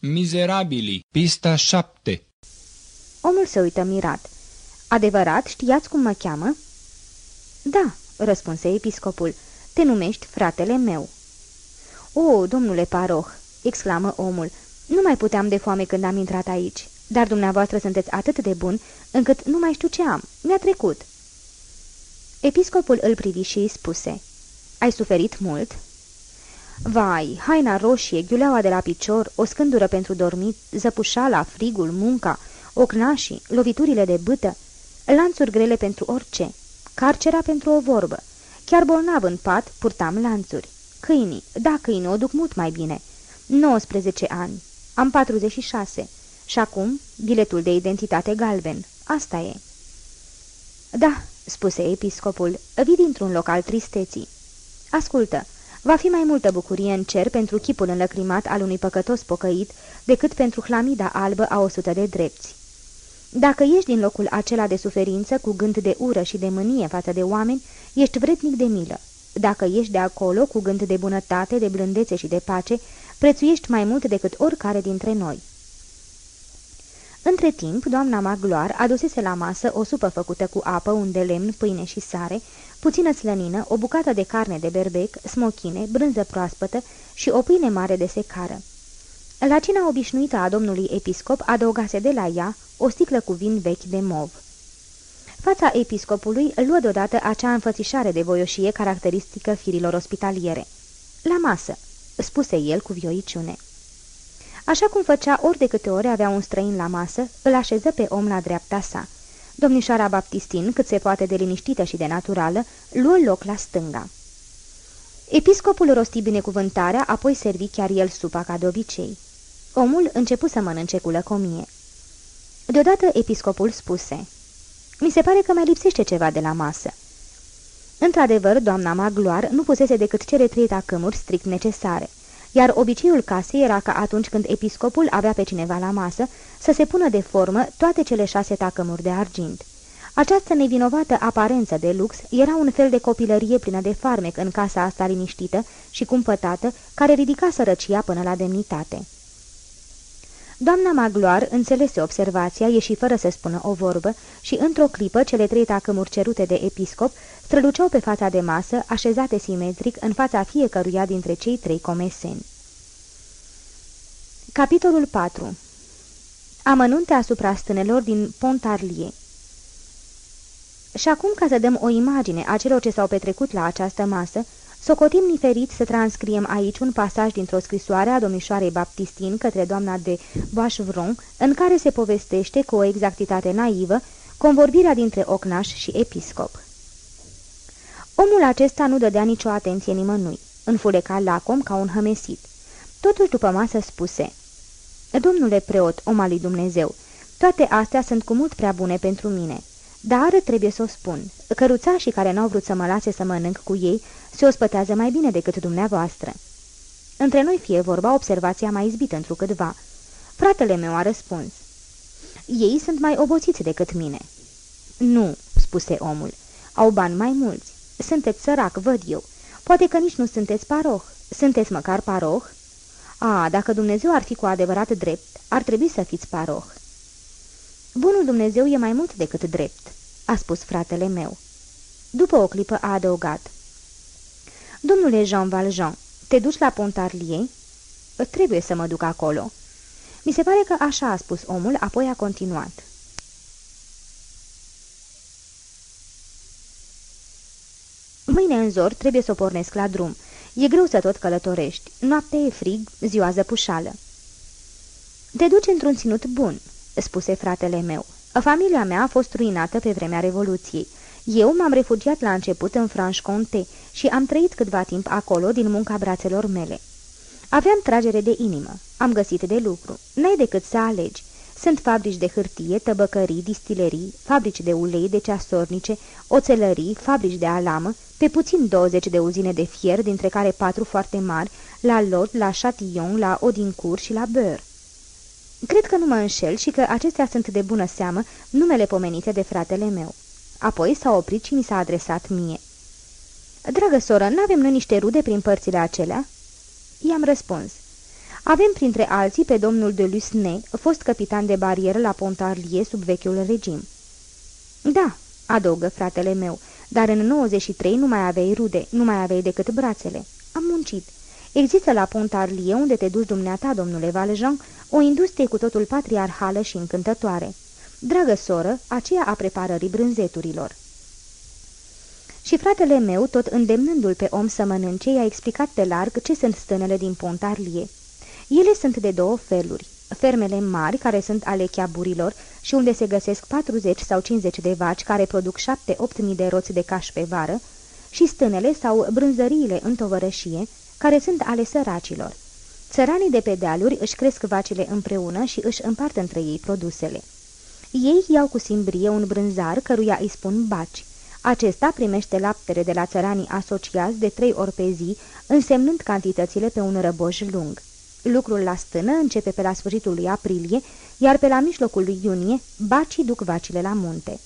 Mizerabili, pista 7 Omul se uită mirat. Adevărat, știați cum mă cheamă?" Da," răspunse episcopul, te numești fratele meu." O, domnule paroh!" exclamă omul, nu mai puteam de foame când am intrat aici, dar dumneavoastră sunteți atât de bun încât nu mai știu ce am. Mi-a trecut." Episcopul îl privi și îi spuse, Ai suferit mult?" Vai, haina roșie, ghiuleaua de la picior, o scândură pentru dormit, zăpușala, frigul, munca, ocnașii, loviturile de bâtă, lanțuri grele pentru orice, carcera pentru o vorbă. Chiar bolnav în pat, purtam lanțuri. Câinii, da, câinii o duc mult mai bine. 19 ani, am 46 și acum biletul de identitate galben. Asta e. Da, spuse episcopul, vii dintr-un loc al tristeții. Ascultă, va fi mai multă bucurie în cer pentru chipul înlăcrimat al unui păcătos pocăit decât pentru hlamida albă a o sută de drepți. Dacă ești din locul acela de suferință, cu gând de ură și de mânie față de oameni, ești vrednic de milă. Dacă ești de acolo, cu gând de bunătate, de blândețe și de pace, prețuiești mai mult decât oricare dintre noi. Între timp, doamna Magloar adusese la masă o supă făcută cu apă, un de lemn, pâine și sare, puțină slănină, o bucată de carne de berbec, smochine, brânză proaspătă și o pâine mare de secară. La cina obișnuită a domnului episcop adăugase de la ea o sticlă cu vin vechi de mov. Fața episcopului luă deodată acea înfățișare de voioșie caracteristică firilor ospitaliere. La masă, spuse el cu vioiciune. Așa cum făcea ori de câte ori avea un străin la masă, îl așeză pe om la dreapta sa. Domnișoara Baptistin, cât se poate de liniștită și de naturală, luă loc la stânga. Episcopul rosti binecuvântarea, apoi servi chiar el supa ca de obicei. Omul începu să mănânce cu lăcomie. Deodată episcopul spuse, Mi se pare că mai lipsește ceva de la masă." Într-adevăr, doamna Magloar nu pusese decât cele trei tacâmuri strict necesare, iar obiceiul casei era ca atunci când episcopul avea pe cineva la masă să se pună de formă toate cele șase tacămuri de argint. Această nevinovată aparență de lux era un fel de copilărie plină de farmec în casa asta liniștită și cumpătată, care ridica sărăcia până la demnitate. Doamna Magloar înțelese observația, ieși fără să spună o vorbă și, într-o clipă, cele trei tacâmuri cerute de episcop străluceau pe fața de masă, așezate simetric în fața fiecăruia dintre cei trei comeseni. Capitolul 4 Amănunte asupra stânelor din Pontarlie Și acum, ca să dăm o imagine a celor ce s-au petrecut la această masă, Socotim niferit să transcriem aici un pasaj dintr-o scrisoare a domnișoarei Baptistin către doamna de Boachevron, în care se povestește cu o exactitate naivă convorbirea dintre ocnaș și episcop. Omul acesta nu dădea nicio atenție nimănui, înfuleca lacom ca un hămesit. Totuși după masă spuse, Domnule preot, om al lui Dumnezeu, toate astea sunt cu mult prea bune pentru mine, dar trebuie să o spun, căruțașii care n-au vrut să mă lase să mănânc cu ei se ospătează mai bine decât dumneavoastră. Între noi fie vorba, observația mai izbită întrucâtva. Fratele meu a răspuns. Ei sunt mai obosiți decât mine. Nu, spuse omul, au bani mai mulți. Sunteți sărac, văd eu. Poate că nici nu sunteți paroh. Sunteți măcar paroh? A, dacă Dumnezeu ar fi cu adevărat drept, ar trebui să fiți paroh. Bunul Dumnezeu e mai mult decât drept, a spus fratele meu. După o clipă a adăugat. Domnule Jean Valjean, te duci la Pontarlier?" Trebuie să mă duc acolo." Mi se pare că așa a spus omul, apoi a continuat. Mâine în zor trebuie să o pornesc la drum. E greu să tot călătorești. Noaptea e frig, ziua zăpușală. Te duci într-un ținut bun," spuse fratele meu. Familia mea a fost ruinată pe vremea Revoluției. Eu m-am refugiat la început în Franche-Comté și am trăit câtva timp acolo din munca brațelor mele. Aveam tragere de inimă, am găsit de lucru, n-ai decât să alegi. Sunt fabrici de hârtie, tăbăcării, distilerii, fabrici de ulei, de ceasornice, oțelării, fabrici de alamă, pe puțin 20 de uzine de fier, dintre care patru foarte mari, la Lot, la Châtillon, la Odincourt și la Beurre. Cred că nu mă înșel și că acestea sunt de bună seamă numele pomenite de fratele meu. Apoi s-a oprit și mi s-a adresat mie. Dragă soră, n-avem noi niște rude prin părțile acelea?" I-am răspuns. Avem printre alții pe domnul de Lusne, fost capitan de barieră la Pontarlie sub vechiul regim." Da," adăugă fratele meu, dar în 93 nu mai aveai rude, nu mai aveai decât brațele. Am muncit. Există la Pontarlie, unde te duci dumneata, domnule Valjean, o industrie cu totul patriarhală și încântătoare. Dragă soră, aceea a preparării brânzeturilor." Și fratele meu, tot îndemnându-l pe om să mănânce, i-a explicat pe larg ce sunt stânele din Pontarlie. Ele sunt de două feluri. Fermele mari, care sunt ale cheaburilor și unde se găsesc 40 sau 50 de vaci care produc 7-8 mii de roți de caș pe vară, și stânele sau brânzăriile în tovărășie, care sunt ale săracilor. Țăranii de pe dealuri își cresc vacile împreună și își împart între ei produsele. Ei iau cu simbrie un brânzar căruia îi spun baci. Acesta primește laptele de la țăranii asociați de trei ori pe zi, însemnând cantitățile pe un răboj lung. Lucrul la stână începe pe la sfârșitul lui aprilie, iar pe la mijlocul lui iunie, bacii duc vacile la munte.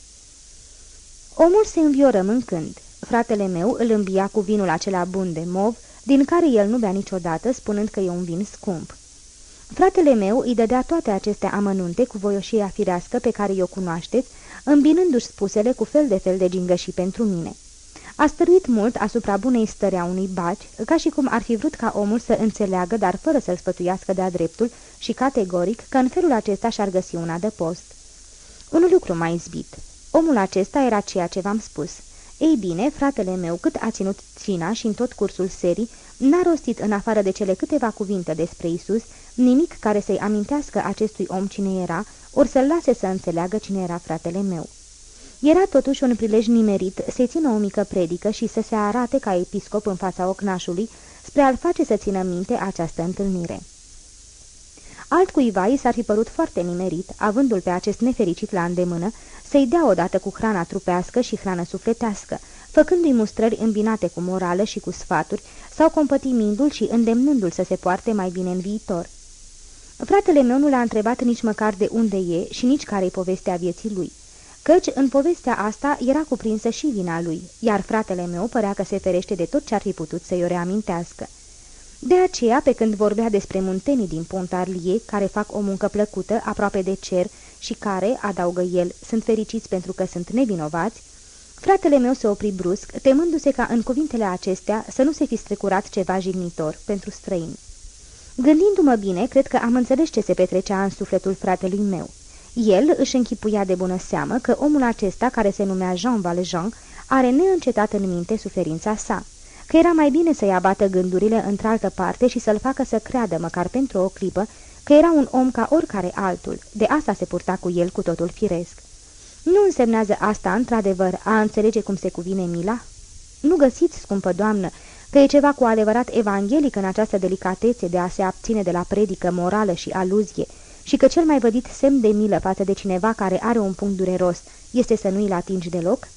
Omul se învioră mâncând. Fratele meu îl îmbia cu vinul acela bun de mov, din care el nu bea niciodată, spunând că e un vin scump. Fratele meu îi dădea toate aceste amănunte cu voioșia firească pe care o cunoașteți, îmbinându-și spusele cu fel de fel de gingăși pentru mine. A stăruit mult asupra bunei stări a unui baci, ca și cum ar fi vrut ca omul să înțeleagă, dar fără să-l sfătuiască de-a dreptul și categoric, că în felul acesta și-ar găsi un adăpost. Un lucru mai zbit. Omul acesta era ceea ce v-am spus. Ei bine, fratele meu, cât a ținut cina și în tot cursul serii, n-a rostit în afară de cele câteva cuvinte despre Isus, nimic care să-i amintească acestui om cine era, ori să-l lase să înțeleagă cine era fratele meu. Era totuși un prilej nimerit să țină o mică predică și să se arate ca episcop în fața ocnașului, spre a-l face să țină minte această întâlnire. Altcuiva i s-ar fi părut foarte nimerit, avându-l pe acest nefericit la îndemână, să-i dea odată cu hrana trupească și hrană sufletească, făcându-i mustrări îmbinate cu morală și cu sfaturi, sau compătimindu-l și îndemnându-l să se poarte mai bine în viitor. Fratele meu nu l-a întrebat nici măcar de unde e și nici care-i povestea vieții lui căci în povestea asta era cuprinsă și vina lui, iar fratele meu părea că se ferește de tot ce ar fi putut să-i o reamintească. De aceea, pe când vorbea despre muntenii din Pontarlie, care fac o muncă plăcută, aproape de cer, și care, adaugă el, sunt fericiți pentru că sunt nevinovați, fratele meu se opri brusc, temându-se ca în cuvintele acestea să nu se fi strecurat ceva jignitor pentru străini. Gândindu-mă bine, cred că am înțeles ce se petrecea în sufletul fratelui meu. El își închipuia de bună seamă că omul acesta, care se numea Jean Valjean, are neîncetat în minte suferința sa, că era mai bine să-i abată gândurile într-altă parte și să-l facă să creadă, măcar pentru o clipă, că era un om ca oricare altul, de asta se purta cu el cu totul firesc. Nu însemnează asta, într-adevăr, a înțelege cum se cuvine mila? Nu găsiți, scumpă doamnă, că e ceva cu adevărat evanghelic în această delicatețe de a se abține de la predică morală și aluzie, și că cel mai vădit semn de milă față de cineva care are un punct dureros este să nu-i atingi deloc?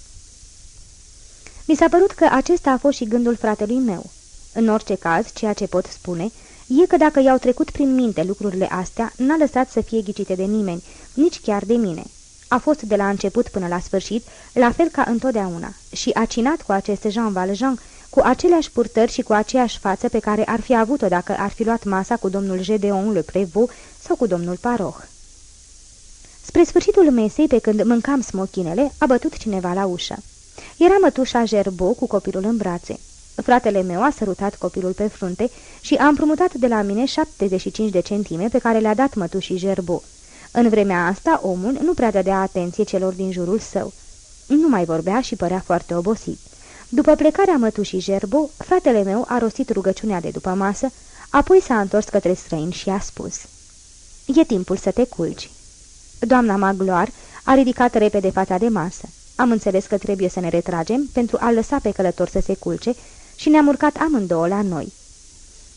Mi s-a părut că acesta a fost și gândul fratelui meu. În orice caz, ceea ce pot spune e că dacă i-au trecut prin minte lucrurile astea, n-a lăsat să fie ghicite de nimeni, nici chiar de mine. A fost de la început până la sfârșit, la fel ca întotdeauna, și a cinat cu acest Jean Valjean cu aceleași purtări și cu aceeași față pe care ar fi avut-o dacă ar fi luat masa cu domnul Gedeon Le Prévost sau cu domnul Paroh. Spre sfârșitul mesei, pe când mâncam smochinele, a bătut cineva la ușă. Era mătușa Gerbo cu copilul în brațe. Fratele meu a sărutat copilul pe frunte și a împrumutat de la mine 75 de centime pe care le-a dat mătușii Gerbo. În vremea asta, omul nu prea dădea atenție celor din jurul său. Nu mai vorbea și părea foarte obosit. După plecarea mătușii Gerbo, fratele meu a rostit rugăciunea de după masă, apoi s-a întors către străin și a spus E timpul să te culci." Doamna Magloar a ridicat repede fața de masă. Am înțeles că trebuie să ne retragem pentru a lăsa pe călător să se culce și ne-am urcat amândouă la noi.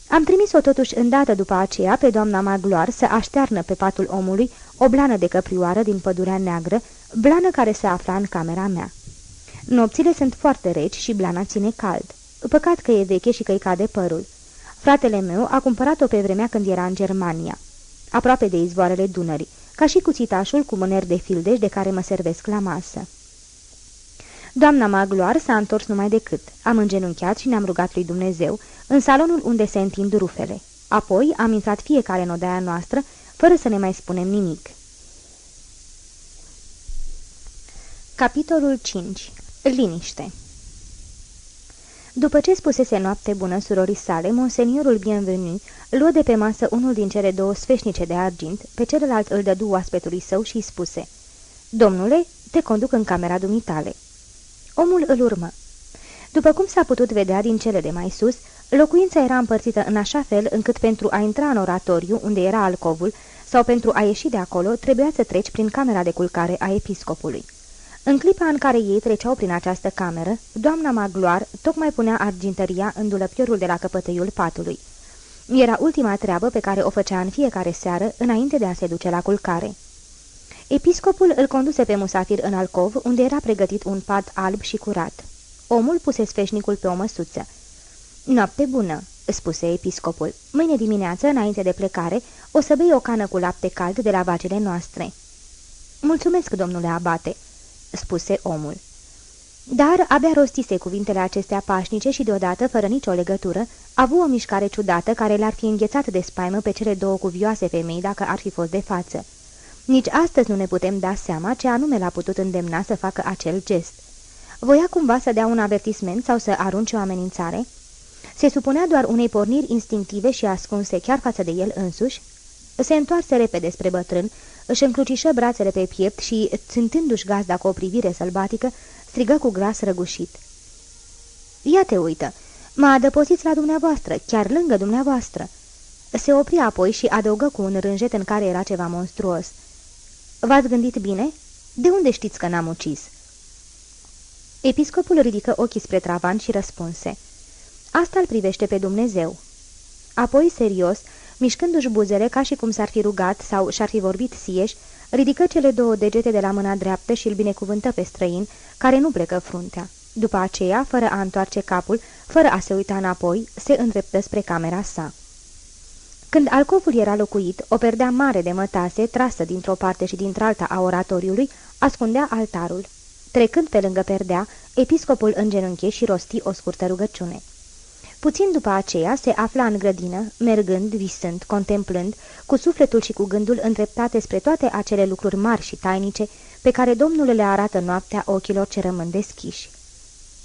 Am trimis-o totuși îndată după aceea pe doamna Magloar să aștearnă pe patul omului o blană de căprioară din pădurea neagră, blană care se afla în camera mea. Nopțile sunt foarte reci și blana ține cald. Păcat că e veche și că-i cade părul. Fratele meu a cumpărat-o pe vremea când era în Germania, aproape de izvoarele Dunării, ca și cuțitașul cu mâneri de fildeș de care mă servesc la masă. Doamna Magloar s-a întors numai decât. Am îngenunchiat și ne-am rugat lui Dumnezeu, în salonul unde se întind rufele. Apoi am intrat fiecare în odaia noastră, fără să ne mai spunem nimic. Capitolul 5. Liniște După ce spusese noapte bună surorii sale, monseniorul bienvenu luă de pe masă unul din cele două sfeșnice de argint, pe celălalt îl dădu oaspetului său și îi spuse Domnule, te conduc în camera dumitale." Omul îl urmă. După cum s-a putut vedea din cele de mai sus, locuința era împărțită în așa fel încât pentru a intra în oratoriu, unde era alcovul, sau pentru a ieși de acolo, trebuia să treci prin camera de culcare a episcopului. În clipa în care ei treceau prin această cameră, doamna Magloar tocmai punea argintăria în dulăpiorul de la căpătăiul patului. Era ultima treabă pe care o făcea în fiecare seară, înainte de a se duce la culcare. Episcopul îl conduse pe musafir în alcov, unde era pregătit un pat alb și curat. Omul puse sfeșnicul pe o măsuță. Noapte bună!" spuse episcopul. Mâine dimineață, înainte de plecare, o să bei o cană cu lapte cald de la vacile noastre." Mulțumesc, domnule abate," spuse omul. Dar abia rostise cuvintele acestea pașnice și deodată, fără nicio legătură, a avut o mișcare ciudată care l-ar fi înghețat de spaimă pe cele două cuvioase femei dacă ar fi fost de față. Nici astăzi nu ne putem da seama ce anume l-a putut îndemna să facă acel gest. Voia cumva să dea un avertisment sau să arunce o amenințare? Se supunea doar unei porniri instinctive și ascunse chiar față de el însuși? Se întoarse repede spre bătrân, își încrucișă brațele pe piept și, țintându-și gazda cu o privire sălbatică, strigă cu glas răgușit. Ia te uită! Mă adăposiți la dumneavoastră, chiar lângă dumneavoastră!" Se opri apoi și adăugă cu un rânjet în care era ceva monstruos. V-ați gândit bine? De unde știți că n-am ucis?" Episcopul ridică ochii spre travan și răspunse. Asta îl privește pe Dumnezeu." Apoi, serios, mișcându-și buzele ca și cum s-ar fi rugat sau și-ar fi vorbit sieș, ridică cele două degete de la mâna dreaptă și îl binecuvântă pe străin, care nu plecă fruntea. După aceea, fără a întoarce capul, fără a se uita înapoi, se îndreptă spre camera sa. Când alcovul era locuit, o perdea mare de mătase, trasă dintr-o parte și dintr-alta a oratoriului, ascundea altarul. Trecând pe lângă perdea, episcopul îngenunche și rosti o scurtă rugăciune. Puțin după aceea se afla în grădină, mergând, visând, contemplând, cu sufletul și cu gândul îndreptate spre toate acele lucruri mari și tainice pe care Domnul le arată noaptea ochilor ce rămân deschiși.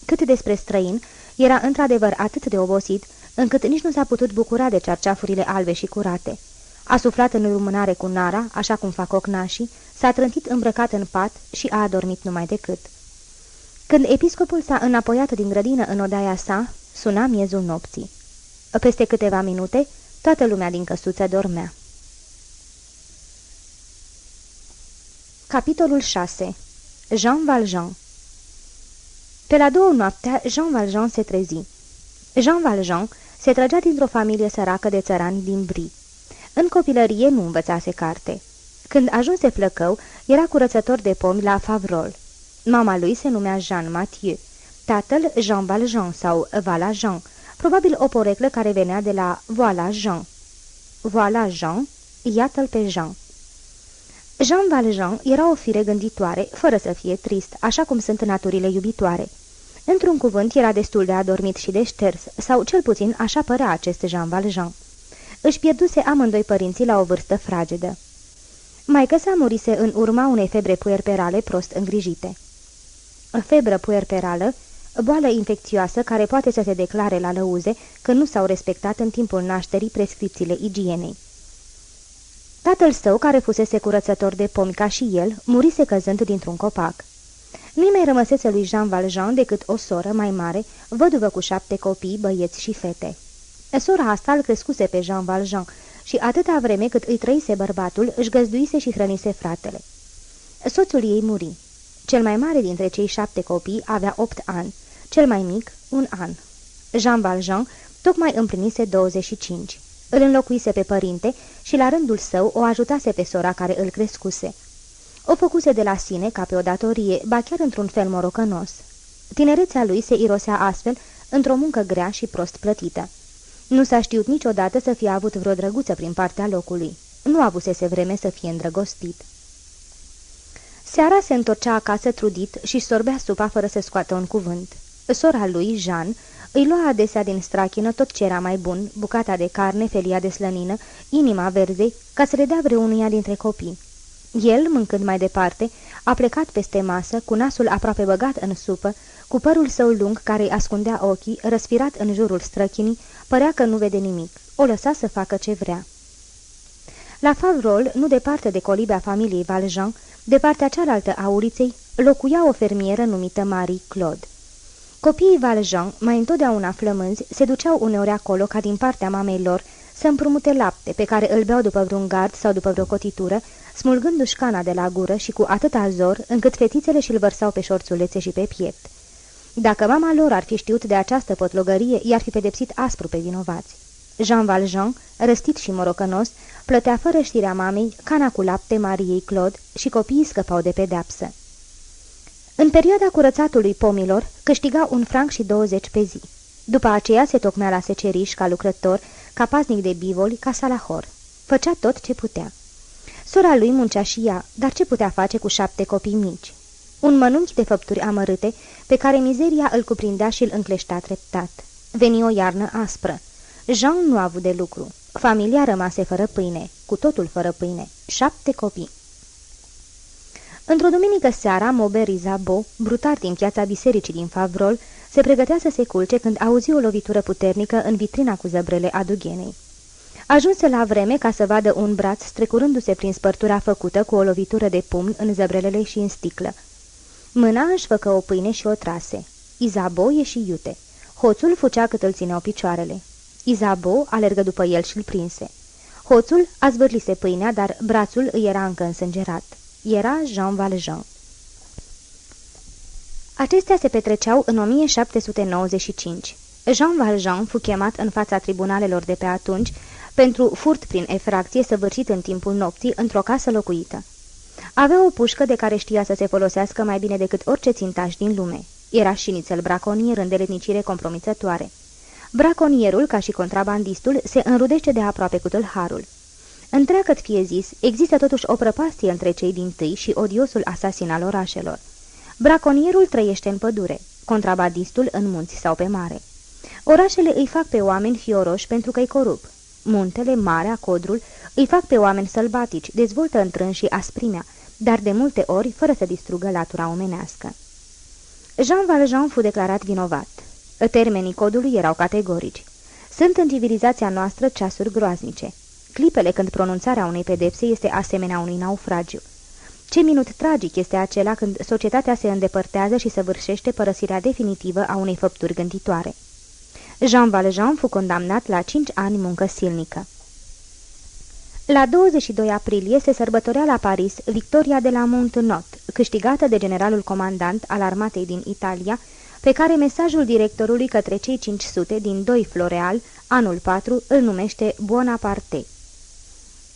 Cât despre străin, era într-adevăr atât de obosit, încât nici nu s-a putut bucura de cerceafurile albe și curate. A suflat în lumânare cu nara, așa cum fac ocnașii, s-a trântit îmbrăcat în pat și a adormit numai decât. Când episcopul s-a înapoiat din grădină în odaia sa, Suna miezul nopții. Peste câteva minute, toată lumea din căsuță dormea. Capitolul 6 Jean Valjean Pe la două noaptea, Jean Valjean se trezi. Jean Valjean se trăgea dintr-o familie săracă de țărani din Brie. În copilărie nu învățase carte. Când ajunse flăcău, era curățător de pomi la Favrol. Mama lui se numea Jean Mathieu tatăl Jean Valjean sau Vala Jean, probabil o poreclă care venea de la Voila Jean. Voila Jean, iată-l pe Jean. Jean Valjean era o fire gânditoare, fără să fie trist, așa cum sunt naturile iubitoare. Într-un cuvânt, era destul de adormit și de șters, sau cel puțin așa părea acest Jean Valjean. Își pierduse amândoi părinții la o vârstă fragedă. Maica sa murise în urma unei febre puerperale prost îngrijite. Febră puerperală boală infecțioasă care poate să se declare la lăuze când nu s-au respectat în timpul nașterii prescripțiile igienei. Tatăl său, care fusese curățător de pomi ca și el, murise căzând dintr-un copac. Nu-i mai rămăsese lui Jean Valjean decât o soră mai mare, văduvă cu șapte copii, băieți și fete. Sora asta îl crescuse pe Jean Valjean și atâta vreme cât îi trăise bărbatul, își găzduise și hrănise fratele. Soțul ei muri. Cel mai mare dintre cei șapte copii avea opt ani, cel mai mic un an. Jean Valjean tocmai împlinise 25. Îl înlocuise pe părinte și la rândul său o ajutase pe sora care îl crescuse. O făcuse de la sine ca pe o datorie, ba chiar într-un fel morocănos. Tinerețea lui se irosea astfel într-o muncă grea și prost plătită. Nu s-a știut niciodată să fie avut vreo drăguță prin partea locului. Nu avusese vreme să fie îndrăgostit. Seara se întorcea acasă trudit și sorbea supa fără să scoată un cuvânt. Sora lui, Jean, Îi lua adesea din strachină tot ce era mai bun, bucata de carne, felia de slănină, inima verde, ca să le dea vreunuia dintre copii. El, mâncând mai departe, a plecat peste masă, cu nasul aproape băgat în supă, cu părul său lung care îi ascundea ochii, răsfirat în jurul străchinii, părea că nu vede nimic. O lăsa să facă ce vrea. La Favrol, nu departe de colibea familiei Valjean, de partea cealaltă a uliței, locuia o fermieră numită Marie Claude. Copiii Valjean, mai întotdeauna flămânzi, se duceau uneori acolo ca din partea mamei lor să împrumute lapte pe care îl beau după vreun gard sau după vreo cotitură, smulgându-și cana de la gură și cu atâta zor, încât fetițele și-l vărsau pe șorțulețe și pe piept. Dacă mama lor ar fi știut de această potlogărie, i-ar fi pedepsit aspru pe vinovați. Jean Valjean, răstit și morocănos, plătea fără știrea mamei cana cu lapte Mariei Claude și copiii scăpau de pedeapsă. În perioada curățatului pomilor, câștiga un franc și 20 pe zi. După aceea se tocmea la seceriș ca lucrător, ca paznic de bivoli, ca salahor. Făcea tot ce putea. Sora lui muncea și ea, dar ce putea face cu șapte copii mici? Un mănunchi de făpturi amărâte, pe care mizeria îl cuprindea și îl încleștea treptat. Veni o iarnă aspră. Jean nu a avut de lucru. Familia rămase fără pâine, cu totul fără pâine. Șapte copii. Într-o duminică seara, Maubert Izabo, brutar din piața bisericii din Favrol, se pregătea să se culce când auzi o lovitură puternică în vitrina cu zăbrele a dughenei. Ajunse la vreme ca să vadă un braț strecurându-se prin spărtura făcută cu o lovitură de pumn în zăbrelele și în sticlă. Mâna își făcă o pâine și o trase. Izabo ieși iute. Hoțul fucea cât îl țineau picioarele. Izabo alergă după el și îl prinse. Hoțul a zvârlise pâinea, dar brațul îi era încă însângerat. Era Jean Valjean. Acestea se petreceau în 1795. Jean Valjean fu chemat în fața tribunalelor de pe atunci pentru furt prin efracție săvârșit în timpul nopții într-o casă locuită. Avea o pușcă de care știa să se folosească mai bine decât orice țintaș din lume. Era și nițel braconier în deletnicire compromițătoare. Braconierul, ca și contrabandistul, se înrudește de aproape cu tâlharul. Întreagăt fie zis, există totuși o prăpastie între cei din tâi și odiosul asasin al orașelor. Braconierul trăiește în pădure, contrabandistul în munți sau pe mare. Orașele îi fac pe oameni fioroși pentru că-i corup. Muntele, marea, codrul, îi fac pe oameni sălbatici, dezvoltă întrân și asprimea, dar de multe ori fără să distrugă latura omenească. Jean Valjean fu declarat vinovat. Termenii codului erau categorici. Sunt în civilizația noastră ceasuri groaznice. Clipele când pronunțarea unei pedepse este asemenea unui naufragiu. Ce minut tragic este acela când societatea se îndepărtează și săvârșește părăsirea definitivă a unei făpturi gânditoare. Jean Valjean fu condamnat la cinci ani muncă silnică. La 22 aprilie se sărbătorea la Paris victoria de la Montenot, câștigată de generalul comandant al armatei din Italia, pe care mesajul directorului către cei 500 din 2 Floreal, anul 4, îl numește Bonaparte.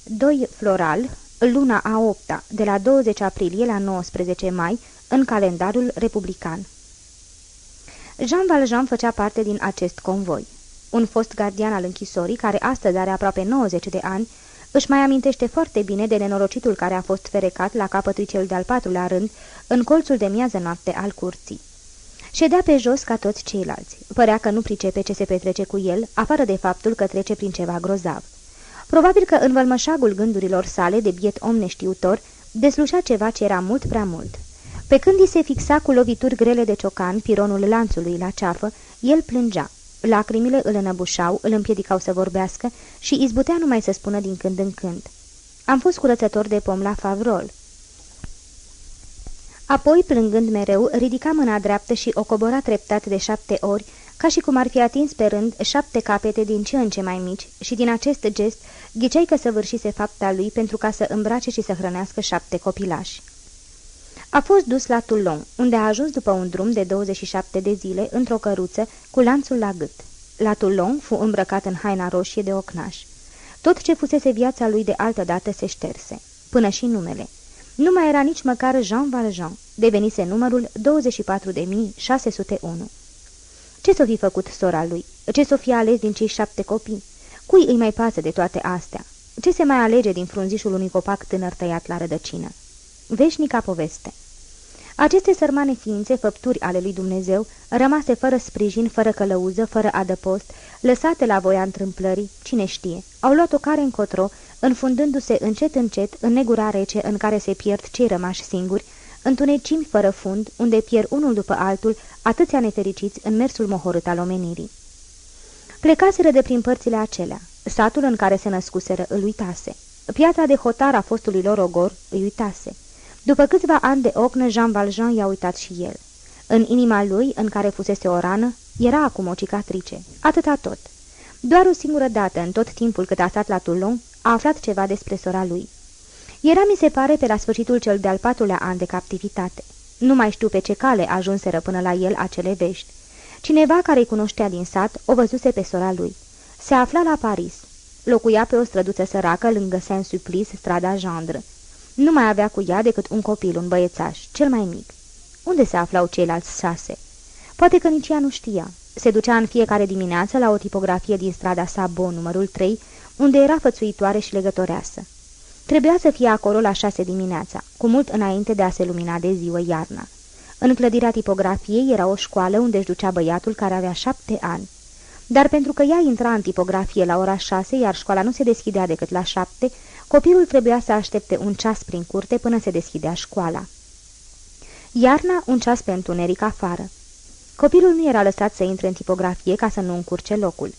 2 Floral, luna a 8 -a, de la 20 aprilie la 19 mai, în calendarul republican. Jean Valjean făcea parte din acest convoi. Un fost gardian al închisorii, care astăzi are aproape 90 de ani, își mai amintește foarte bine de nenorocitul care a fost ferecat la capătul cel de-al patrulea rând, în colțul de miază noapte al curții. Ședea pe jos ca toți ceilalți. Părea că nu pricepe ce se petrece cu el, afară de faptul că trece prin ceva grozav. Probabil că în vălmășagul gândurilor sale de biet om neștiutor, deslușea ceva ce era mult prea mult. Pe când îi se fixa cu lovituri grele de ciocan pironul lanțului la ceafă, el plângea. Lacrimile îl înăbușau, îl împiedicau să vorbească și izbutea numai să spună din când în când. Am fost curățător de pom la Favrol. Apoi, plângând mereu, ridica mâna dreaptă și o cobora treptat de șapte ori, ca și cum ar fi atins pe rând șapte capete din ce în ce mai mici și din acest gest ghiceai că săvârșise fapta lui pentru ca să îmbrace și să hrănească șapte copilași. A fost dus la Toulon, unde a ajuns după un drum de 27 de zile într-o căruță cu lanțul la gât. La Toulon fu îmbrăcat în haina roșie de ocnaș. Tot ce fusese viața lui de altă dată se șterse, până și numele. Nu mai era nici măcar Jean Valjean, devenise numărul 24.601. Ce s-o fi făcut sora lui? Ce s-o fi ales din cei șapte copii? Cui îi mai pasă de toate astea? Ce se mai alege din frunzișul unui copac tânăr tăiat la rădăcină? Veșnica poveste Aceste sărmane ființe, făpturi ale lui Dumnezeu, rămase fără sprijin, fără călăuză, fără adăpost, lăsate la voia întâmplării, cine știe, au luat o care încotro, înfundându-se încet încet în negura rece în care se pierd cei rămași singuri, întunecimi fără fund, unde pierd unul după altul atâția nefericiți în mersul mohorât al omenirii. Plecaseră de prin părțile acelea. Satul în care se născuseră îl uitase. Piața de hotar a fostului lor ogor îi uitase. După câțiva ani de ocnă, Jean Valjean i-a uitat și el. În inima lui, în care fusese o rană, era acum o cicatrice. Atâta tot. Doar o singură dată, în tot timpul cât a stat la Toulon, a aflat ceva despre sora lui. Era, mi se pare, pe la sfârșitul cel de-al patrulea an de captivitate. Nu mai știu pe ce cale ajunseră până la el acele vești. Cineva care îi cunoștea din sat o văzuse pe sora lui. Se afla la Paris. Locuia pe o străduță săracă lângă Saint-Supplice, strada Gendre. Nu mai avea cu ea decât un copil, un băiețaș, cel mai mic. Unde se aflau ceilalți șase? Poate că nici ea nu știa. Se ducea în fiecare dimineață la o tipografie din strada Sabon, numărul 3, unde era fățuitoare și legătoreasă. Trebuia să fie acolo la șase dimineața, cu mult înainte de a se lumina de ziua iarna. În clădirea tipografiei era o școală unde își ducea băiatul care avea șapte ani. Dar pentru că ea intra în tipografie la ora șase, iar școala nu se deschidea decât la șapte, copilul trebuia să aștepte un ceas prin curte până se deschidea școala. Iarna, un ceas pe întuneric afară. Copilul nu era lăsat să intre în tipografie ca să nu încurce locul.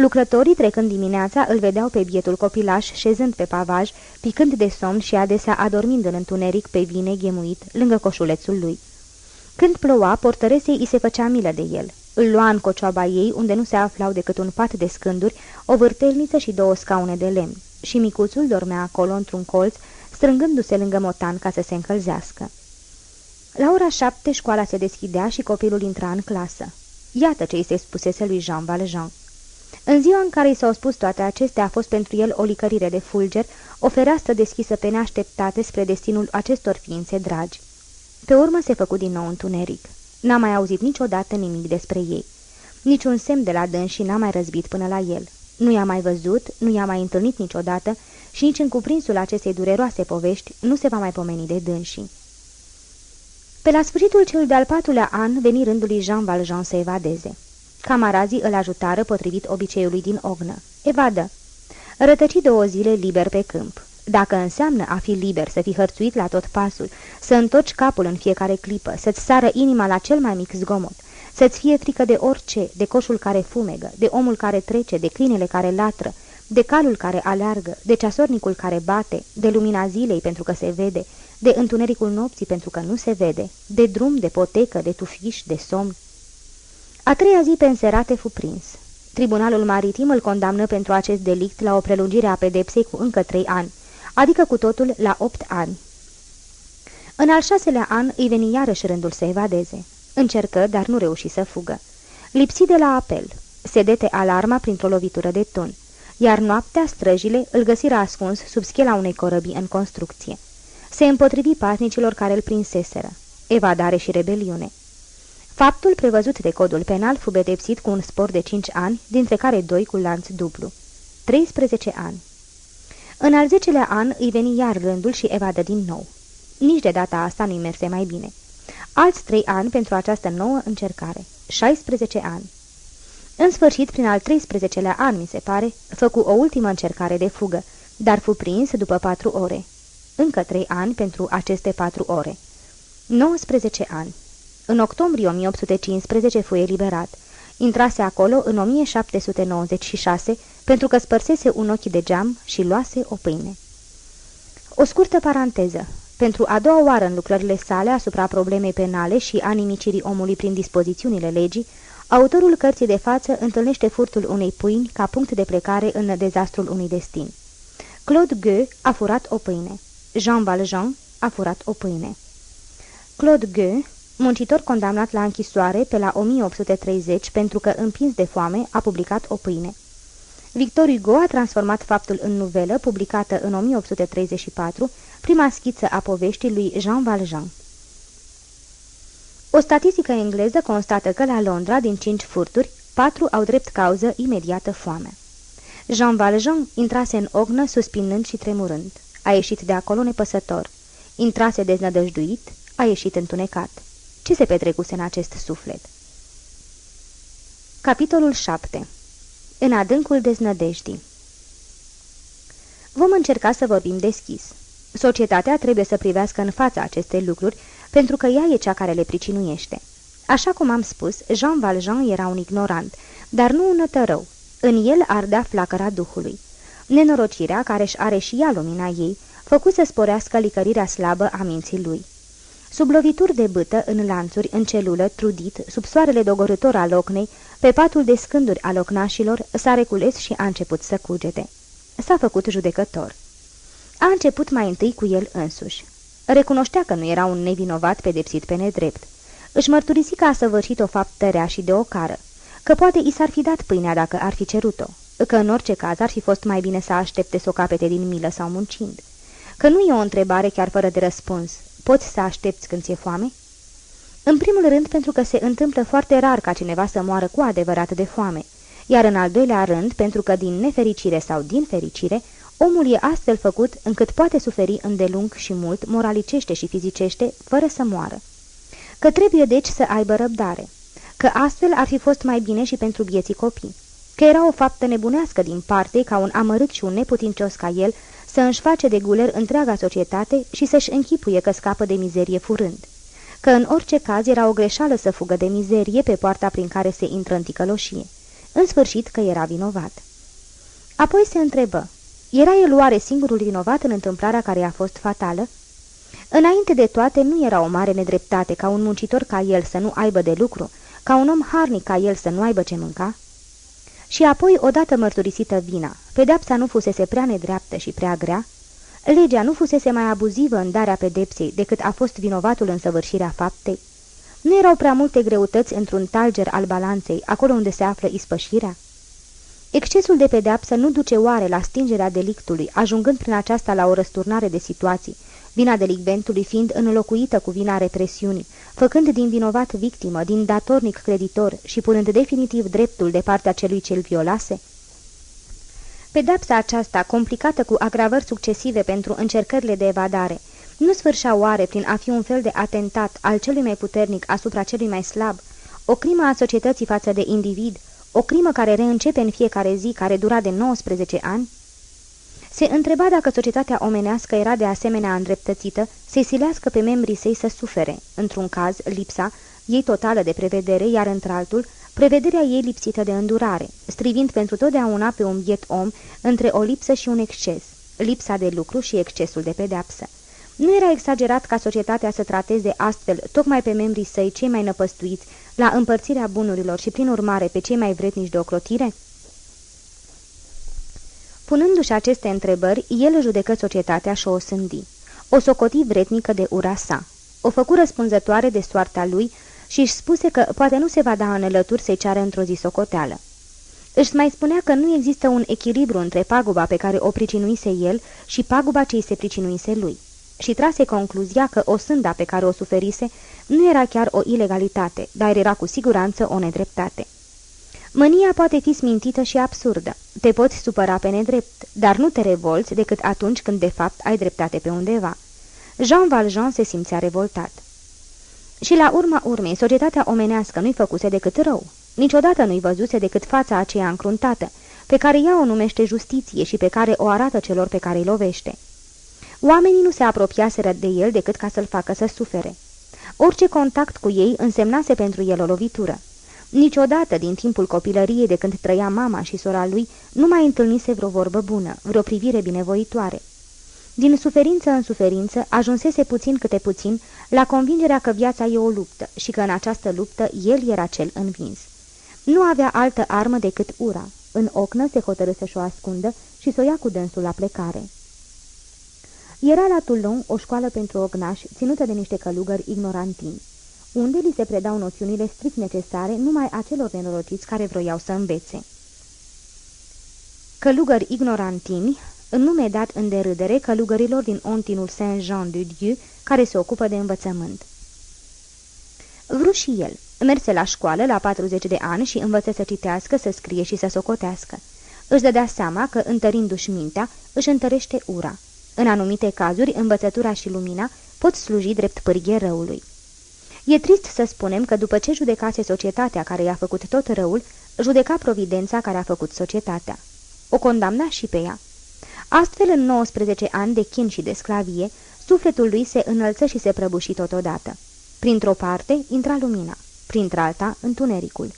Lucrătorii, trecând dimineața, îl vedeau pe bietul copilaș, șezând pe pavaj, picând de somn și adesea adormind în întuneric pe vine ghemuit, lângă coșulețul lui. Când ploua, portăresei îi se făcea milă de el. Îl lua în cocioaba ei, unde nu se aflau decât un pat de scânduri, o vârtelniță și două scaune de lemn. Și micuțul dormea acolo într-un colț, strângându-se lângă motan ca să se încălzească. La ora șapte școala se deschidea și copilul intra în clasă. Iată ce îi se spusese lui Jean Valjean. În ziua în care i s-au spus toate acestea a fost pentru el o licărire de fulger, o fereastră deschisă pe neașteptate spre destinul acestor ființe dragi. Pe urmă se făcu din nou întuneric. N-a mai auzit niciodată nimic despre ei. Niciun semn de la dâns și n-a mai răzbit până la el. Nu i-a mai văzut, nu i-a mai întâlnit niciodată și nici în cuprinsul acestei dureroase povești nu se va mai pomeni de dânsii. Pe la sfârșitul cel de-al patrulea an veni rândul lui Jean Valjean să evadeze. Camarazii îl ajutară potrivit obiceiului din ognă. Evadă! Rătăci două zile liber pe câmp. Dacă înseamnă a fi liber, să fi hărțuit la tot pasul, să întorci capul în fiecare clipă, să-ți sară inima la cel mai mic zgomot, să-ți fie frică de orice, de coșul care fumegă, de omul care trece, de câinele care latră, de calul care aleargă, de ceasornicul care bate, de lumina zilei pentru că se vede, de întunericul nopții pentru că nu se vede, de drum, de potecă, de tufiș, de somn. A treia zi pe înserate fu prins. Tribunalul maritim îl condamnă pentru acest delict la o prelungire a pedepsei cu încă trei ani, adică cu totul la opt ani. În al șaselea an îi veni iarăși rândul să evadeze. Încercă, dar nu reuși să fugă. Lipsi de la apel. Sedete alarma printr-o lovitură de tun. Iar noaptea străjile îl găsiră ascuns sub schela unei corăbii în construcție. Se împotrivi pasnicilor care îl prinseseră. Evadare și rebeliune. Faptul prevăzut de codul penal fu pedepsit cu un spor de 5 ani, dintre care doi cu lanț dublu. 13 ani. În al zecelea an îi veni iar rândul și evadă din nou. Nici de data asta nu-i merse mai bine. Alți trei ani pentru această nouă încercare. 16 ani. În sfârșit, prin al 13-lea an, mi se pare, făcu o ultimă încercare de fugă, dar fu prins după patru ore. Încă trei ani pentru aceste patru ore. 19 ani. În octombrie 1815 fu eliberat. Intrase acolo în 1796 pentru că spărsese un ochi de geam și luase o pâine. O scurtă paranteză. Pentru a doua oară în lucrările sale asupra problemei penale și a nimicirii omului prin dispozițiunile legii, autorul cărții de față întâlnește furtul unei pâini ca punct de plecare în dezastrul unui destin. Claude Gueux a furat o pâine. Jean Valjean a furat o pâine. Claude Gueux muncitor condamnat la închisoare pe la 1830 pentru că, împins de foame, a publicat o pâine. Victor Hugo a transformat faptul în nuvelă, publicată în 1834, prima schiță a poveștii lui Jean Valjean. O statistică engleză constată că la Londra, din cinci furturi, patru au drept cauză imediată foame. Jean Valjean intrase în ognă suspinând și tremurând. A ieșit de acolo nepăsător. Intrase deznădăjduit, a ieșit întunecat. Ce se petrecuse în acest suflet? Capitolul 7 În adâncul deznădejdii Vom încerca să vorbim deschis. Societatea trebuie să privească în fața aceste lucruri, pentru că ea e cea care le pricinuiește. Așa cum am spus, Jean Valjean era un ignorant, dar nu un tărău. În el ardea flacăra Duhului. Nenorocirea, care își are și ea lumina ei, făcu să sporească licărirea slabă a minții lui. Sub lovituri de bâtă, în lanțuri, în celulă, trudit, sub soarele dogorător al ocnei, pe patul de scânduri al ocnașilor, s-a recules și a început să cugete. S-a făcut judecător. A început mai întâi cu el însuși. Recunoștea că nu era un nevinovat pedepsit pe nedrept. Își mărturisi că a săvârșit o faptă rea și de o cară, că poate i s-ar fi dat pâinea dacă ar fi cerut-o, că în orice caz ar fi fost mai bine să aștepte să o capete din milă sau muncind, că nu e o întrebare chiar fără de răspuns, poți să aștepți când ți-e foame? În primul rând pentru că se întâmplă foarte rar ca cineva să moară cu adevărat de foame, iar în al doilea rând pentru că din nefericire sau din fericire, omul e astfel făcut încât poate suferi îndelung și mult, moralicește și fizicește, fără să moară. Că trebuie deci să aibă răbdare, că astfel ar fi fost mai bine și pentru vieții copii, că era o faptă nebunească din parte ca un amărât și un neputincios ca el să își face de guler întreaga societate și să-și închipuie că scapă de mizerie furând că în orice caz era o greșeală să fugă de mizerie pe poarta prin care se intră în ticăloșie. În sfârșit că era vinovat. Apoi se întrebă, era el oare singurul vinovat în întâmplarea care a fost fatală? Înainte de toate, nu era o mare nedreptate ca un muncitor ca el să nu aibă de lucru, ca un om harnic ca el să nu aibă ce mânca? Și apoi, odată mărturisită vina, pedepsa nu fusese prea nedreaptă și prea grea, Legea nu fusese mai abuzivă în darea pedepsei decât a fost vinovatul în săvârșirea faptei? Nu erau prea multe greutăți într-un talger al balanței, acolo unde se află ispășirea? Excesul de pedeapsă nu duce oare la stingerea delictului, ajungând prin aceasta la o răsturnare de situații, vina delicventului fiind înlocuită cu vina represiunii, făcând din vinovat victimă, din datornic creditor și punând definitiv dreptul de partea celui ce-l violase? Pedepsa aceasta, complicată cu agravări succesive pentru încercările de evadare, nu sfârșea oare prin a fi un fel de atentat al celui mai puternic asupra celui mai slab, o crimă a societății față de individ, o crimă care reîncepe în fiecare zi, care dura de 19 ani? Se întreba dacă societatea omenească era de asemenea îndreptățită să-i silească pe membrii săi să sufere, într-un caz, lipsa, ei totală de prevedere, iar într-altul, Prevederea ei lipsită de îndurare, strivind pentru totdeauna pe un biet om între o lipsă și un exces, lipsa de lucru și excesul de pedeapsă. Nu era exagerat ca societatea să trateze astfel tocmai pe membrii săi cei mai năpăstuiți la împărțirea bunurilor și prin urmare pe cei mai vretnici de ocrotire? Punându-și aceste întrebări, el judecă societatea și o sândi. O socoti vretnică de ura sa. O făcu răspunzătoare de soarta lui și își spuse că poate nu se va da în lături să-i ceară într-o zi socoteală. Își mai spunea că nu există un echilibru între paguba pe care o pricinuise el și paguba ce îi se pricinuise lui. Și trase concluzia că o sânda pe care o suferise nu era chiar o ilegalitate, dar era cu siguranță o nedreptate. Mânia poate fi smintită și absurdă. Te poți supăra pe nedrept, dar nu te revolți decât atunci când de fapt ai dreptate pe undeva. Jean Valjean se simțea revoltat. Și la urma urmei, societatea omenească nu-i făcuse decât rău. Niciodată nu-i văzuse decât fața aceea încruntată, pe care ea o numește justiție și pe care o arată celor pe care îi lovește. Oamenii nu se apropiaseră de el decât ca să-l facă să sufere. Orice contact cu ei însemnase pentru el o lovitură. Niciodată din timpul copilăriei de când trăia mama și sora lui nu mai întâlnise vreo vorbă bună, vreo privire binevoitoare. Din suferință în suferință ajunsese puțin câte puțin la convingerea că viața e o luptă și că în această luptă el era cel învins. Nu avea altă armă decât ura. În ocnă se hotărâ să-și o ascundă și să o ia cu dânsul la plecare. Era la Toulon o școală pentru ognași ținută de niște călugări ignorantini, unde li se predau noțiunile strict necesare numai acelor nenorociți care vroiau să învețe. Călugări ignorantini în nume dat în derâdere călugărilor din ontinul Saint-Jean-de-Dieu, care se ocupă de învățământ. Vru și el. Merse la școală la 40 de ani și învăță să citească, să scrie și să socotească. Își dădea seama că, întărindu-și mintea, își întărește ura. În anumite cazuri, învățătura și lumina pot sluji drept pârghie răului. E trist să spunem că după ce judecase societatea care i-a făcut tot răul, judeca providența care a făcut societatea. O condamna și pe ea. Astfel, în 19 ani de chin și de sclavie, sufletul lui se înălță și se prăbuși totodată. Printr-o parte intra lumina, printr-alta întunericul.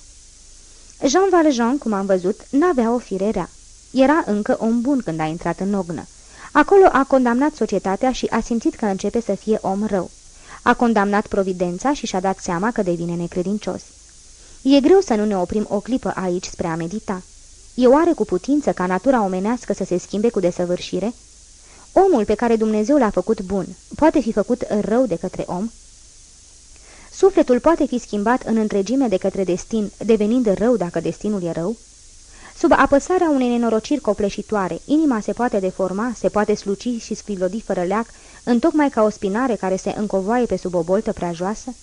Jean Valjean, cum am văzut, n-avea o fire rea. Era încă om bun când a intrat în ognă. Acolo a condamnat societatea și a simțit că începe să fie om rău. A condamnat providența și și-a dat seama că devine necredincios. E greu să nu ne oprim o clipă aici spre a medita. E oare cu putință ca natura omenească să se schimbe cu desăvârșire? Omul pe care Dumnezeu l-a făcut bun poate fi făcut rău de către om? Sufletul poate fi schimbat în întregime de către destin, devenind rău dacă destinul e rău? Sub apăsarea unei nenorociri copleșitoare, inima se poate deforma, se poate sluci și sclilodi fără leac, întocmai ca o spinare care se încovoaie pe sub o boltă prea joasă?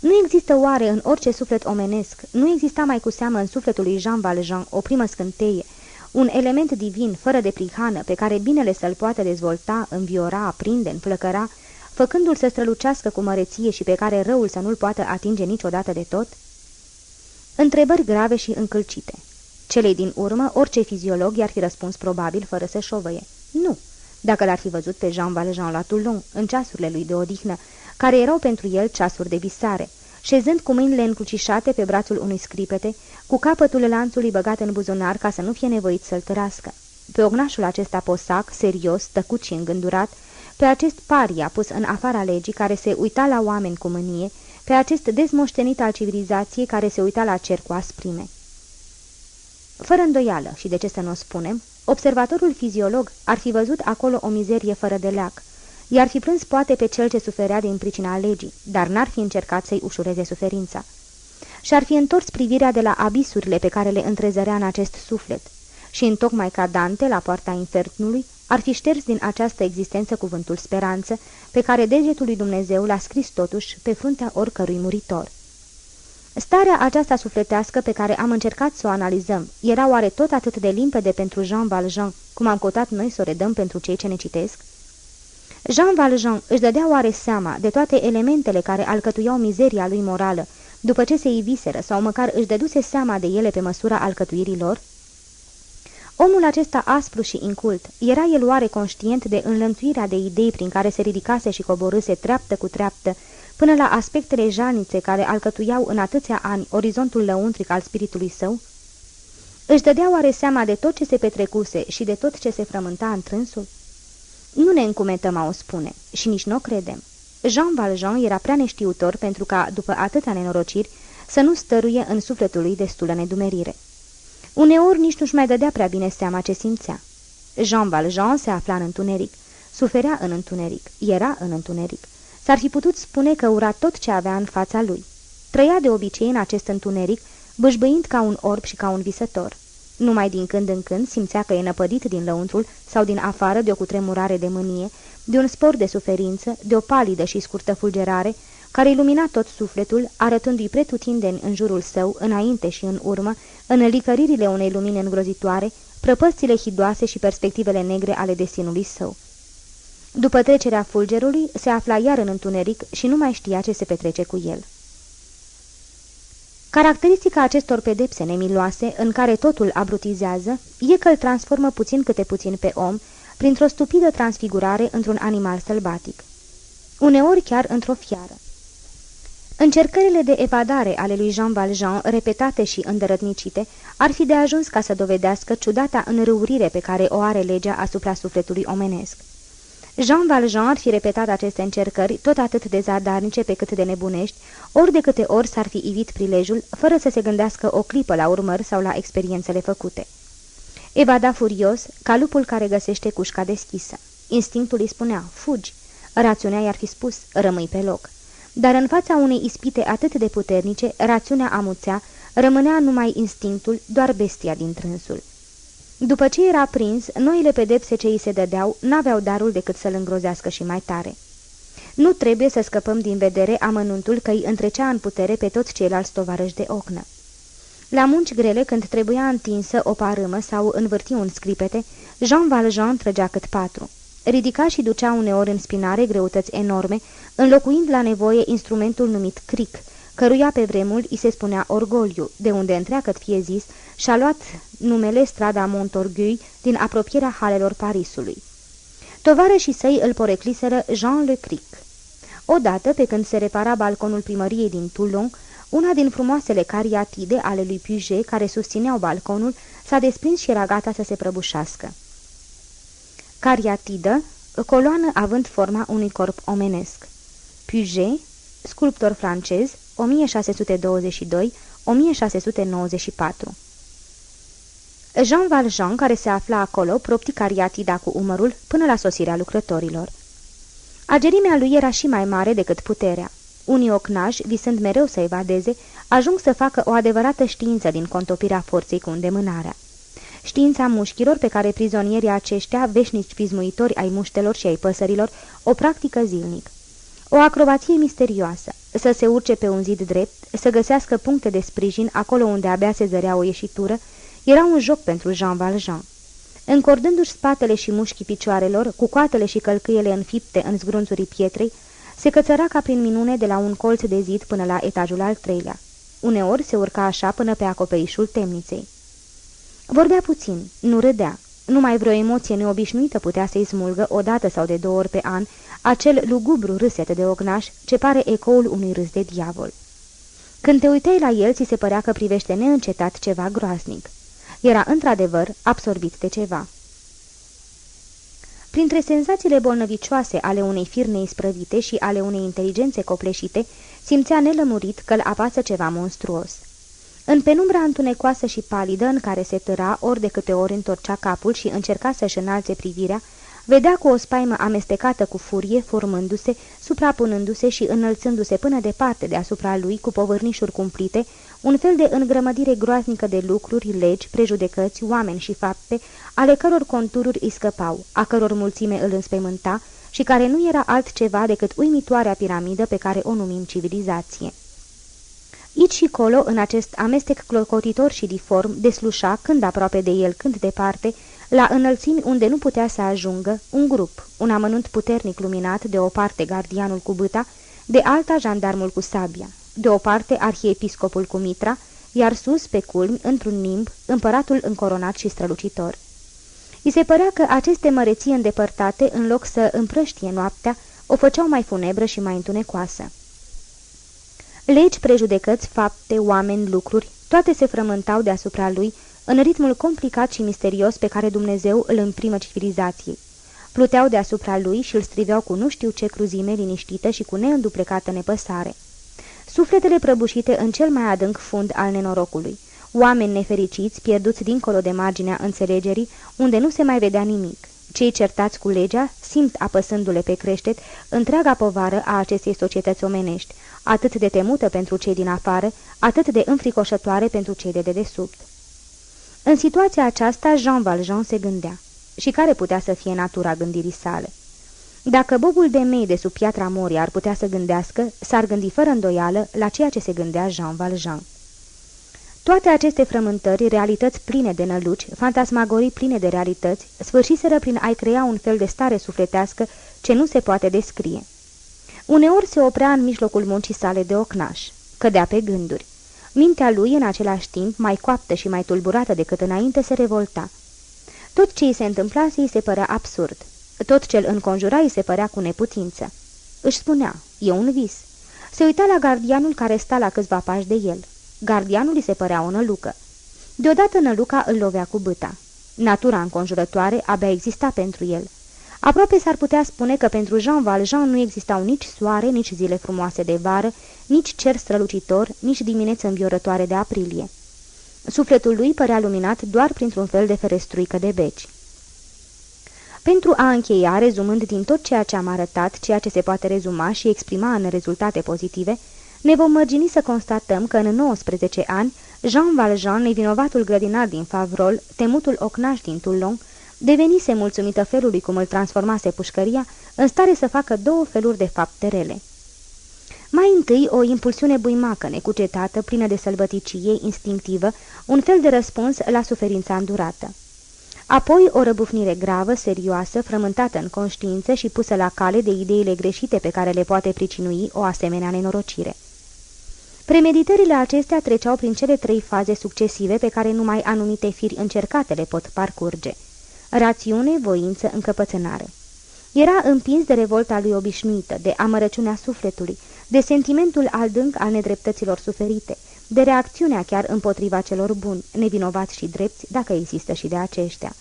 Nu există oare în orice suflet omenesc, nu exista mai cu seamă în sufletul lui Jean Valjean o primă scânteie, un element divin, fără de prihană, pe care binele să-l poată dezvolta, înviora, aprinde, înflăcăra, făcându-l să strălucească cu măreție și pe care răul să nu-l poată atinge niciodată de tot? Întrebări grave și încălcite. Celei din urmă, orice fiziolog i-ar fi răspuns probabil fără să șovăie. Nu, dacă l-ar fi văzut pe Jean Valjean la Toulon, în ceasurile lui de odihnă, care erau pentru el ceasuri de visare, șezând cu mâinile încrucișate pe brațul unui scripete, cu capătul lanțului băgat în buzunar ca să nu fie nevoit să-l tărască. Pe ognașul acesta posac, serios, tăcut și îngândurat, pe acest paria pus în afara legii care se uita la oameni cu mânie, pe acest dezmoștenit al civilizației care se uita la cer cu asprime. Fără îndoială, și de ce să nu o spunem, observatorul fiziolog ar fi văzut acolo o mizerie fără de leac, i-ar fi plâns poate pe cel ce suferea din pricina legii, dar n-ar fi încercat să-i ușureze suferința. Și-ar fi întors privirea de la abisurile pe care le întrezărea în acest suflet, și întocmai ca Dante, la poarta infernului, ar fi șters din această existență cuvântul speranță, pe care degetul lui Dumnezeu l-a scris totuși pe fruntea oricărui muritor. Starea aceasta sufletească pe care am încercat să o analizăm era oare tot atât de limpede pentru Jean Valjean, cum am cotat noi să o redăm pentru cei ce ne citesc? Jean Valjean își dădea oare seama de toate elementele care alcătuiau mizeria lui morală, după ce se iviseră sau măcar își dăduse seama de ele pe măsura alcătuirilor? Omul acesta aspru și incult, era el oare conștient de înlănțuirea de idei prin care se ridicase și coborâse treaptă cu treaptă, până la aspectele janițe care alcătuiau în atâția ani orizontul lăuntric al spiritului său? Își dădea oare seama de tot ce se petrecuse și de tot ce se frământa în trânsul? Nu ne încumetăm a o spune și nici nu o credem. Jean Valjean era prea neștiutor pentru ca, după atâtea nenorociri, să nu stăruie în sufletul lui destulă nedumerire. Uneori nici nu-și mai dădea prea bine seama ce simțea. Jean Valjean se afla în întuneric, suferea în întuneric, era în întuneric. S-ar fi putut spune că ura tot ce avea în fața lui. Trăia de obicei în acest întuneric, bâșbâind ca un orb și ca un visător. Numai din când în când simțea că e năpădit din lăuntrul sau din afară de o cutremurare de mânie, de un spor de suferință, de o palidă și scurtă fulgerare, care ilumina tot sufletul, arătându-i pretutindeni în jurul său, înainte și în urmă, în licăririle unei lumini îngrozitoare, prăpăstile hidoase și perspectivele negre ale destinului său. După trecerea fulgerului, se afla iar în întuneric și nu mai știa ce se petrece cu el. Caracteristica acestor pedepse nemiloase, în care totul abrutizează, e că îl transformă puțin câte puțin pe om, printr-o stupidă transfigurare într-un animal sălbatic. Uneori chiar într-o fiară. Încercările de evadare ale lui Jean Valjean, repetate și îndărătnicite, ar fi de ajuns ca să dovedească ciudata înrăurire pe care o are legea asupra sufletului omenesc. Jean Valjean ar fi repetat aceste încercări tot atât de zadarnice pe cât de nebunești, ori de câte ori s-ar fi ivit prilejul, fără să se gândească o clipă la urmări sau la experiențele făcute. Evada furios, ca lupul care găsește cușca deschisă. Instinctul îi spunea, fugi. Rațiunea i-ar fi spus, rămâi pe loc. Dar în fața unei ispite atât de puternice, rațiunea amuțea, rămânea numai instinctul, doar bestia din trânsul. După ce era prins, noile pedepse ce îi se dădeau n-aveau darul decât să-l îngrozească și mai tare. Nu trebuie să scăpăm din vedere amănuntul că îi întrecea în putere pe toți ceilalți tovarăși de ocnă. La munci grele, când trebuia întinsă o parâmă sau învârti un scripete, Jean Valjean trăgea cât patru. Ridica și ducea uneori în spinare greutăți enorme, înlocuind la nevoie instrumentul numit cric, căruia pe vremuri îi se spunea orgoliu, de unde întreagăt fie zis, și-a luat numele strada Montorgueil din apropierea halelor Parisului. Tovarășii săi îl porecliseră Jean Le Cric. Odată, pe când se repara balconul primăriei din Toulon, una din frumoasele cariatide ale lui Puget, care susțineau balconul, s-a desprins și era gata să se prăbușească. Cariatidă, coloană având forma unui corp omenesc. Puget, sculptor francez, 1622-1694 Jean Valjean, care se afla acolo, propti cariatida cu umărul până la sosirea lucrătorilor. Agerimea lui era și mai mare decât puterea. Unii ocnași, visând mereu să evadeze, ajung să facă o adevărată știință din contopirea forței cu îndemânarea. Știința mușchilor pe care prizonierii aceștia, veșnici pismuitori ai muștelor și ai păsărilor, o practică zilnic. O acrobație misterioasă, să se urce pe un zid drept, să găsească puncte de sprijin acolo unde abia se zărea o ieșitură, era un joc pentru Jean Valjean. Încordându-și spatele și mușchii picioarelor, cu coatele și călcâiele înfipte în zgrunțurii pietrei, se cățăra ca prin minune de la un colț de zid până la etajul al treilea. Uneori se urca așa până pe acoperișul temniței. Vorbea puțin, nu râdea. Numai vreo emoție neobișnuită putea să-i smulgă o dată sau de două ori pe an acel lugubru râset de ognaș ce pare ecoul unui râs de diavol. Când te uitai la el, ți se părea că privește neîncetat ceva groaznic. Era într-adevăr absorbit de ceva. Printre senzațiile bolnăvicioase ale unei firne isprăvite și ale unei inteligențe copleșite, simțea nelămurit că îl apasă ceva monstruos. În penumbra întunecoasă și palidă în care se tăra ori de câte ori întorcea capul și încerca să-și înalțe privirea, vedea cu o spaimă amestecată cu furie, formându-se, suprapunându-se și înălțându-se până departe deasupra lui cu povârnișuri cumplite, un fel de îngrămădire groaznică de lucruri, legi, prejudecăți, oameni și fapte, ale căror contururi îi scăpau, a căror mulțime îl înspăimânta și care nu era altceva decât uimitoarea piramidă pe care o numim civilizație. Aici și colo, în acest amestec clocotitor și diform, deslușa, când aproape de el, când departe, la înălțimi unde nu putea să ajungă, un grup, un amănunt puternic luminat, de o parte gardianul cu băta, de alta jandarmul cu sabia, de o parte arhiepiscopul cu mitra, iar sus, pe culmi, într-un nimb, împăratul încoronat și strălucitor. I se părea că aceste măreții îndepărtate, în loc să împrăștie noaptea, o făceau mai funebră și mai întunecoasă. Legi, prejudecăți, fapte, oameni, lucruri, toate se frământau deasupra lui, în ritmul complicat și misterios pe care Dumnezeu îl imprimă civilizației. Pluteau deasupra lui și îl striveau cu nu știu ce cruzime liniștită și cu neînduplecată nepăsare. Sufletele prăbușite în cel mai adânc fund al nenorocului. Oameni nefericiți, pierduți dincolo de marginea înțelegerii, unde nu se mai vedea nimic. Cei certați cu legea simt apăsându-le pe creștet întreaga povară a acestei societăți omenești, atât de temută pentru cei din afară, atât de înfricoșătoare pentru cei de dedesubt. În situația aceasta, Jean Valjean se gândea. Și care putea să fie natura gândirii sale? Dacă bobul de mei de sub piatra Moria ar putea să gândească, s-ar gândi fără îndoială la ceea ce se gândea Jean Valjean. Toate aceste frământări, realități pline de năluci, fantasmagorii pline de realități, sfârșiseră prin a-i crea un fel de stare sufletească ce nu se poate descrie. Uneori se oprea în mijlocul muncii sale de ocnaș, cădea pe gânduri. Mintea lui, în același timp, mai coaptă și mai tulburată decât înainte, se revolta. Tot ce îi se întâmplase îi se părea absurd. Tot ce îl înconjura îi se părea cu neputință. Își spunea, e un vis. Se uita la gardianul care sta la câțiva pași de el. Gardianul îi se părea o nălucă. Deodată năluca îl lovea cu băta. Natura înconjurătoare abia exista pentru el. Aproape s-ar putea spune că pentru Jean Valjean nu existau nici soare, nici zile frumoase de vară, nici cer strălucitor, nici dimineți înviorătoare de aprilie. Sufletul lui părea luminat doar printr-un fel de ferestruică de beci. Pentru a încheia, rezumând din tot ceea ce am arătat, ceea ce se poate rezuma și exprima în rezultate pozitive, ne vom mărgini să constatăm că în 19 ani, Jean Valjean, nevinovatul grădinar din Favrol, temutul ocnaș din Toulon, devenise mulțumită felului cum îl transformase pușcăria, în stare să facă două feluri de fapte rele. Mai întâi, o impulsiune buimacă, necucetată, plină de sălbăticie, instinctivă, un fel de răspuns la suferința îndurată. Apoi o răbufnire gravă, serioasă, frământată în conștiință și pusă la cale de ideile greșite pe care le poate pricinui o asemenea nenorocire. Premeditările acestea treceau prin cele trei faze succesive pe care numai anumite firi încercate le pot parcurge. Rațiune, voință, încăpățânare. Era împins de revolta lui obișnuită, de amărăciunea sufletului, de sentimentul adânc al nedreptăților suferite, de reacțiunea chiar împotriva celor buni, nevinovați și drepți, dacă există și de aceștia.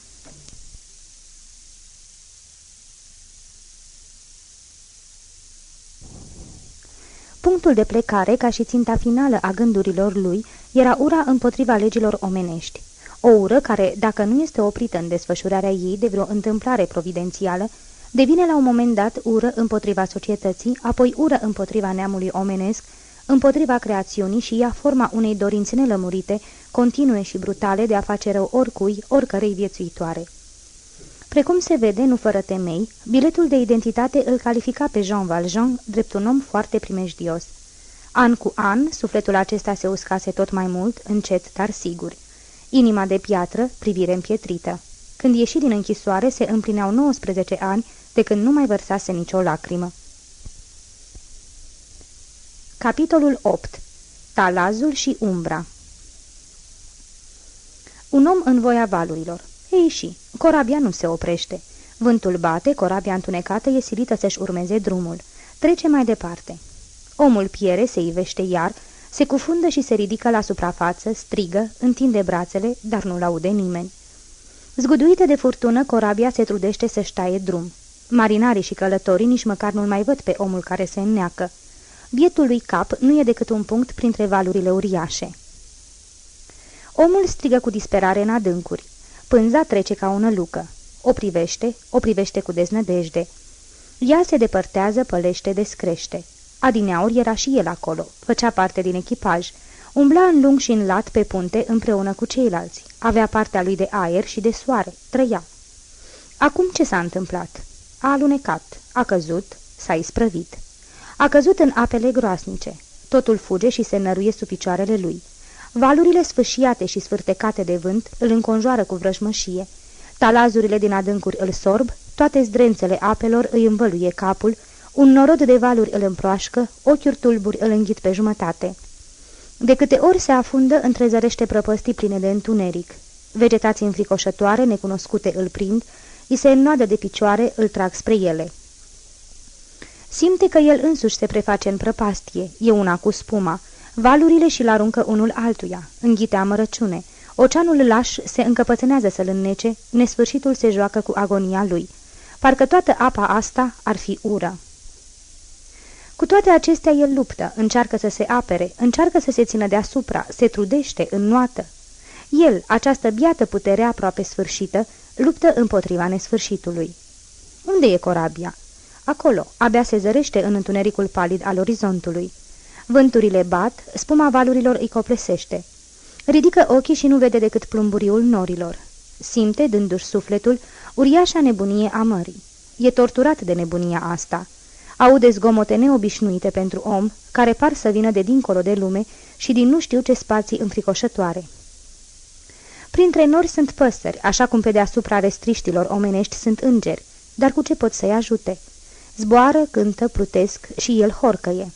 Punctul de plecare, ca și ținta finală a gândurilor lui, era ura împotriva legilor omenești. O ură care, dacă nu este oprită în desfășurarea ei de vreo întâmplare providențială, devine la un moment dat ură împotriva societății, apoi ură împotriva neamului omenesc, împotriva creațiunii și ia forma unei dorințe nelămurite, continue și brutale de a face rău oricui, oricărei viețuitoare. Precum se vede, nu fără temei, biletul de identitate îl califica pe Jean Valjean drept un om foarte primejdios. An cu an, sufletul acesta se uscase tot mai mult, încet, dar sigur. Inima de piatră, privire împietrită. Când ieși din închisoare, se împlineau 19 ani de când nu mai vărsase nicio lacrimă. Capitolul 8. Talazul și umbra Un om în voia valurilor. Ei și, corabia nu se oprește. Vântul bate, corabia întunecată e silită să-și urmeze drumul. Trece mai departe. Omul piere, se ivește iar, se cufundă și se ridică la suprafață, strigă, întinde brațele, dar nu-l aude nimeni. Zguduită de furtună, corabia se trudește să-și taie drum. Marinarii și călătorii nici măcar nu-l mai văd pe omul care se înneacă. Bietul lui cap nu e decât un punct printre valurile uriașe. Omul strigă cu disperare în adâncuri. Pânza trece ca o nălucă. O privește, o privește cu deznădejde. Ea se depărtează, pălește, descrește. Adineaur era și el acolo, făcea parte din echipaj. Umbla în lung și în lat pe punte împreună cu ceilalți. Avea partea lui de aer și de soare. Trăia. Acum ce s-a întâmplat? A alunecat, a căzut, s-a isprăvit. A căzut în apele groasnice. Totul fuge și se năruie sub picioarele lui. Valurile sfâșiate și sfârtecate de vânt îl înconjoară cu vrăjmășie. Talazurile din adâncuri îl sorb, toate zdrențele apelor îi învăluie capul, un norod de valuri îl împroașcă, ochiuri tulburi îl înghit pe jumătate. De câte ori se afundă, întrezărește prăpăstii pline de întuneric. Vegetații înfricoșătoare, necunoscute, îl prind, îi se înnoadă de picioare, îl trag spre ele. Simte că el însuși se preface în prăpastie, e una cu spuma, valurile și-l aruncă unul altuia, înghite amărăciune. Oceanul laș se încăpățânează să-l înnece, nesfârșitul se joacă cu agonia lui. Parcă toată apa asta ar fi ură. Cu toate acestea el luptă, încearcă să se apere, încearcă să se țină deasupra, se trudește, înnoată. El, această biată putere aproape sfârșită, luptă împotriva nesfârșitului. Unde e corabia? Acolo, abia se zărește în întunericul palid al orizontului. Vânturile bat, spuma valurilor îi coplesește. Ridică ochii și nu vede decât plumburiul norilor. Simte, dându-și sufletul, uriașa nebunie a mării. E torturat de nebunia asta. Aude zgomote neobișnuite pentru om, care par să vină de dincolo de lume și din nu știu ce spații înfricoșătoare. Printre nori sunt păsări, așa cum pe deasupra restriștilor omenești sunt îngeri, dar cu ce pot să-i ajute? Zboară, cântă, plutesc și el horcăie.